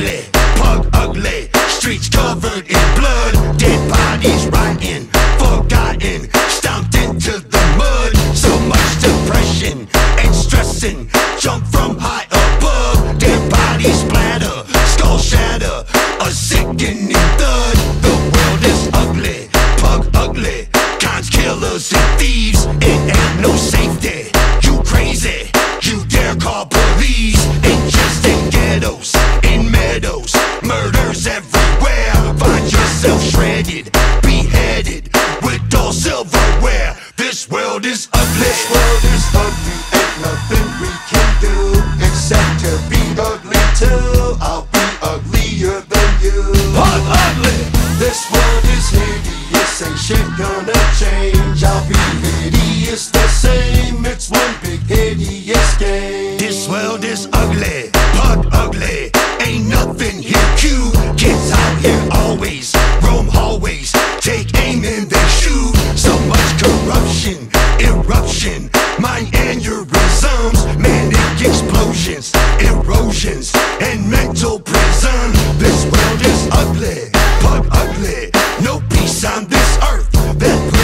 ugly, pug ugly. Streets covered in blood, dead bodies rotting, forgotten, stomped into the mud. So much depression and stressing, jump from high above, dead bodies splatter, skull shatter, a sickening thud. The world is ugly, pug ugly, cons, killers, and thieves, it ain't no safe. World is ugly. This world is ugly, ain't nothing we can do except to be ugly too. I'll be uglier than you. Pug ugly. This world is hideous, ain't shit gonna change. I'll be erosions, and mental prison. This world is ugly, pug ugly. No peace on this earth. That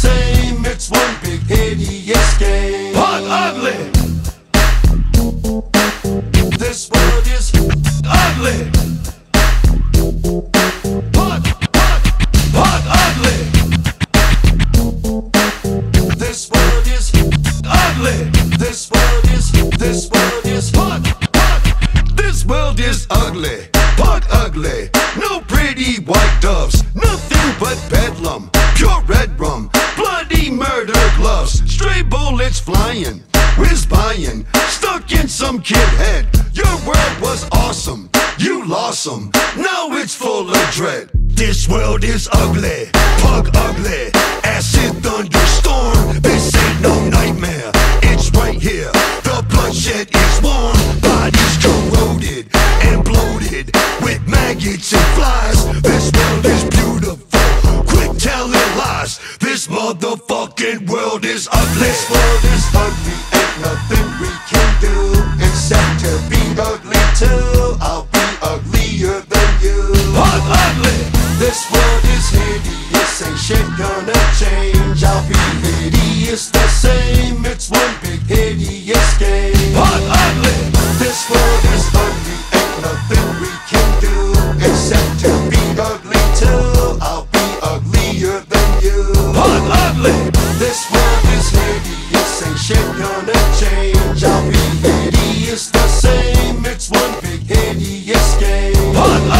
same. It's one big hideous game. Ugly. This world is Ugly. Ugly. this world is Ugly. this world is this world is Pug, pug. This world is ugly. Pug ugly. No pretty white doves. Nothing but Bullets flying. Whiz buying. Stuck in some kid head. Your world was awesome. You lost some. Now it's full of dread. This world is ugly. Pug ugly. Acid thunderstorm. This ain't no nightmare. It's right here. The bloodshed is warm. Bodies corroded and bloated with maggots and flies. Motherfucking world is ugly. This world is ugly, ain't nothing we can do except to be ugly too. What?